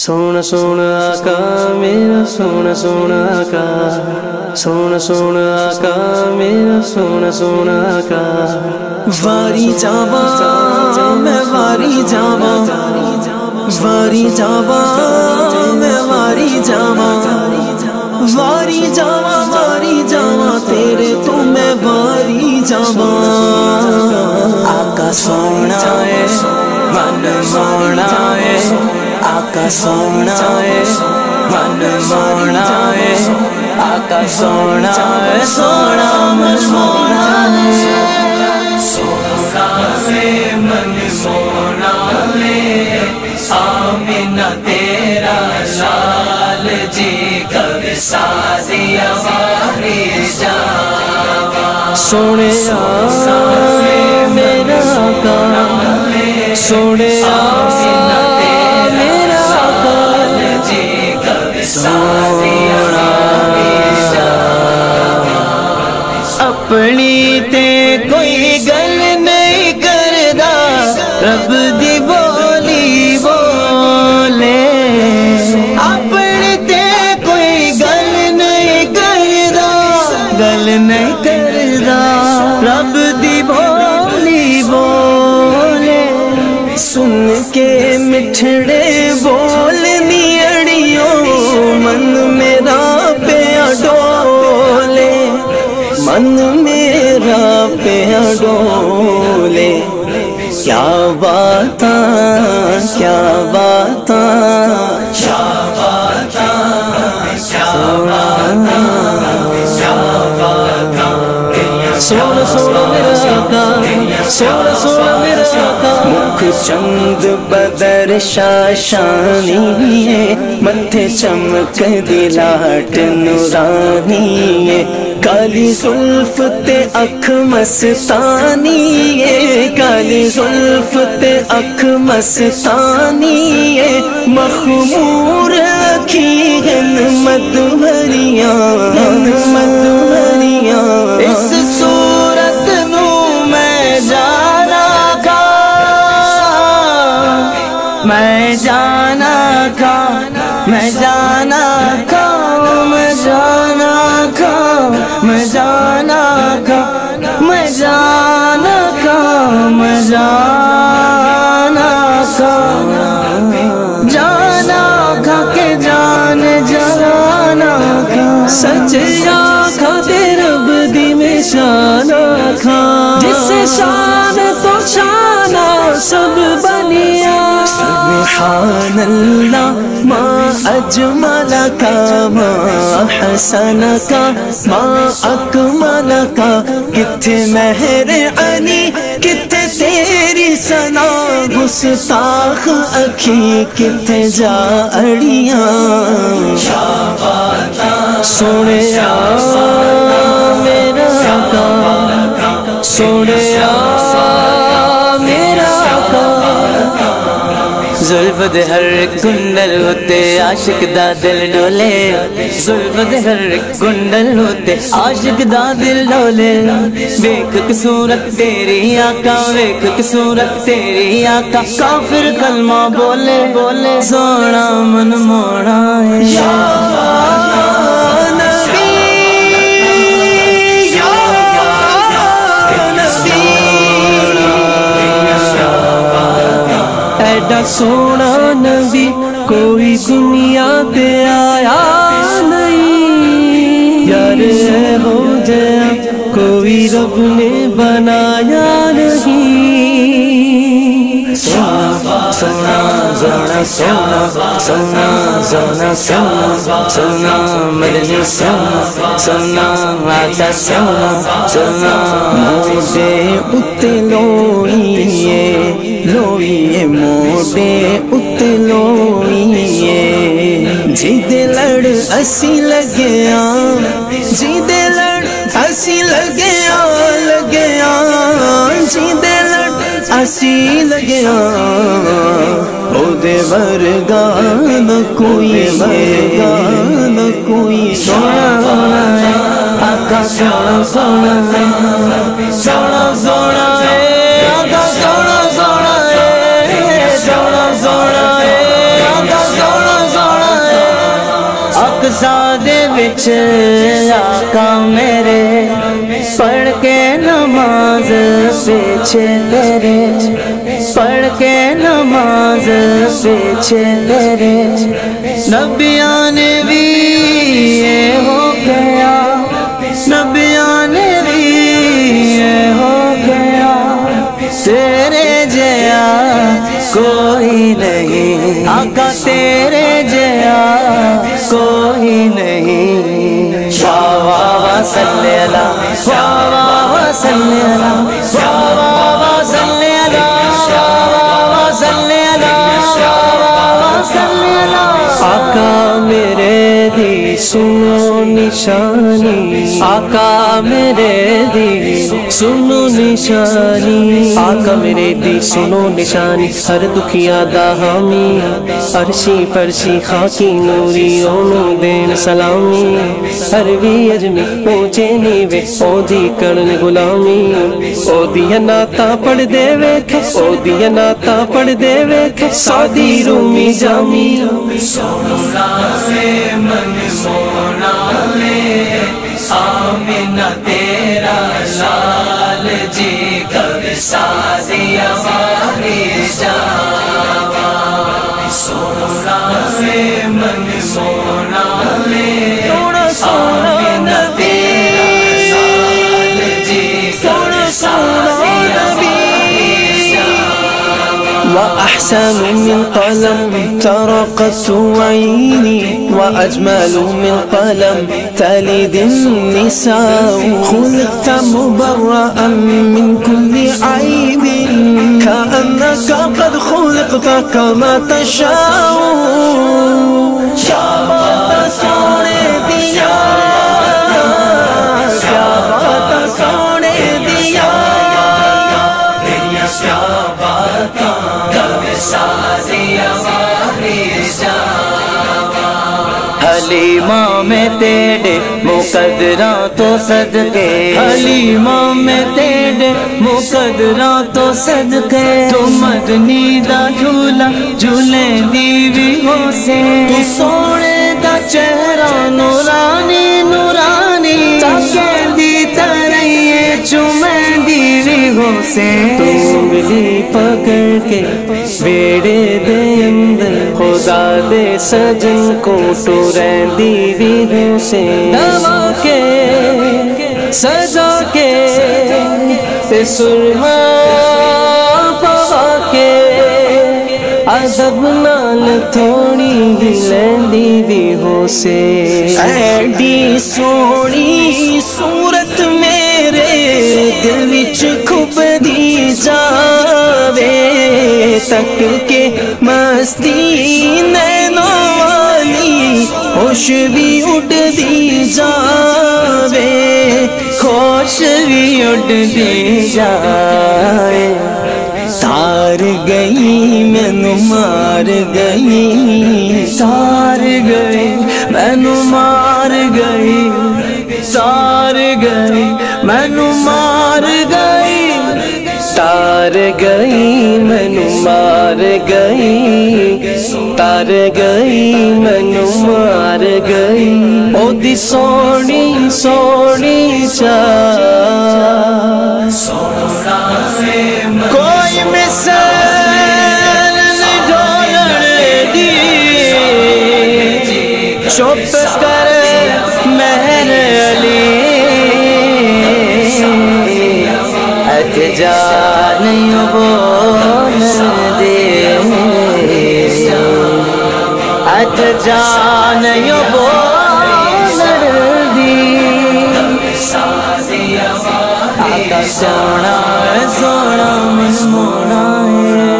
سونا سونا آقا میرا سونا سونا آقا سونا سونا آقا میرا سونا سونا آقا واری جاوا میں واری جاوا واری جاوا میں واری جاوا واری جاوا واری جاوا تیرے تو میں واری جاوا آقا سونا ہے من مونا ہے آقا سونا ہے من مونا ہے آقا سونا ہے سونا من مونا ہے سونا ہے من مونا ہے آمینہ تیرا لال جی کب سازی ہماری جاوا سونے میرا آقا سونے میرا رب دی بولی بولے۔ اپنی تے کوئی گل نہیں کردا۔ گل نہیں کردا۔ رب دی بولی بولے۔ سن کے مٹھڑے بول اڑیوں۔ من میرا پیا ڈولے۔ من کیا بات کیا بات کیا بات سونا سونا میرا آقا سونا سونا میرا آقا مکھ چند بدر شاشانی ہے، متھے چمک دلاٹ نورانی ہے۔ کالی زلف تے اکھ مستانی ہے کالی زلف تے اکھ مستانی ہے مخمور رکھی ہن مد بھریاں اس صورت نو میں جانا کا میں جانا کا سچ دے رب دی میں شان آخا جس سے شان تو شانہ سب بنیا سبحان اللہ، ما اجمل کا، ما حسن کا، ما اکمل کا۔ کتھے مہر علی، کتھے تیری سنا گستاخ اکھی، کتھے جا اڑیاں۔ زلف دے ہر کنڈل ہوتے، عاشق دا دل ڈولے زلف دے ہر کنڈل ہوتے، عاشق دا دل ڈولے ویکھ کی صورت تیری آقا ویکھ کی صورت تیری آقا کافر کلمہ بولے بولے۔ سونا من موڑا ہے۔ ایڈا سونا نبی کوئی دنیا تے آیا نہیں یار ہو جیا کوئی رب نے بنایا نہیں سونا سونا سونا سونا سونا سونا سونا مدنی سونا سونا آتا سونا سونا موڈے اتے لوئیے لوئیے موڈے اتے لوئیے۔ جیدے لڑ اسی لگیا جیدے لڑ اسی لگیا لگیا جیدے لڑ اسی لگیا دیور گان کوئی گان کوئی سونا آقا سونا سونا سونا سونا آقا سونا سونا سونا سونا آقا سونا سونا اقسا دے وچ آقا میرے پڑھ کے نماز پیچھے تیرے پڑھ کے نماز پیچھے تیرے نبیان بھی یہ ہو گیا، نبیان بھی یہ ہو گیا۔ تیرے جیا کوئی نہیں، آقا تیرے جیا کوئی نہیں۔ واہ واہ صلی اللہ صلی اللہ صلی اللہ صلی اللہ آقا میرے سنو نشانی، آقا میرے دی سنو نشانی۔ آقا میرے دی سنو نشانی، ہر دکھیا دا حامی عرشی فرشی خاکی نوری اونو دین سلامی۔ ہر بھی اجمی پہنچے نیوے او دی کرن غلامی۔ او دی ناتا پڑھ دے ویکھ او دی ناتا پڑھ دے ویکھ سادی رومی جامی۔ سونا سے من سونا ہے آمینہ تیرا لال جی کب سادیا وأحسن من قلم ترقت عيني وأجمل من قلم تلد النساء. خلقت مبرأ من كل عيب كأنك قد خلقت كما تشاء. حلیمہ میں تیرے مقدراں تو صدقے۔ حلیمہ میں تیرے مقدراں تو صدقے۔ تو مدنی دا جھولا جھولے دیوی ہو سے تو سونے دا چہرہ نورانی نورانی۔ تاکہ دی ترائیے چومیں دیوی ہو سے پکڑ کے بیڑے دے اندر خدا دے سجن کو تو رہندی بھی ہوں سے دوا کے سجا کے تے سرما پوا کے۔ ادب نال تھوڑی ہی لیندی بھی ہو سے۔ ایڈی سونی صورت میرے تک کے مستی نینو والی خوش بھی اڑ دی جاوے خوش بھی اڑ دی جائے تار گئی، مینو مار گئی سار گئی، مینو مار گئی سار گئی، مینو مار گئی تار گئی مینو مار گئی، تار گئی مینو مار گئی۔ او دی سونی سونی چار کوئی مثال ڈھولن دی۔ چپ جان بول دے۔ ات جان بول دی۔ سونا سونا من مونا ہے۔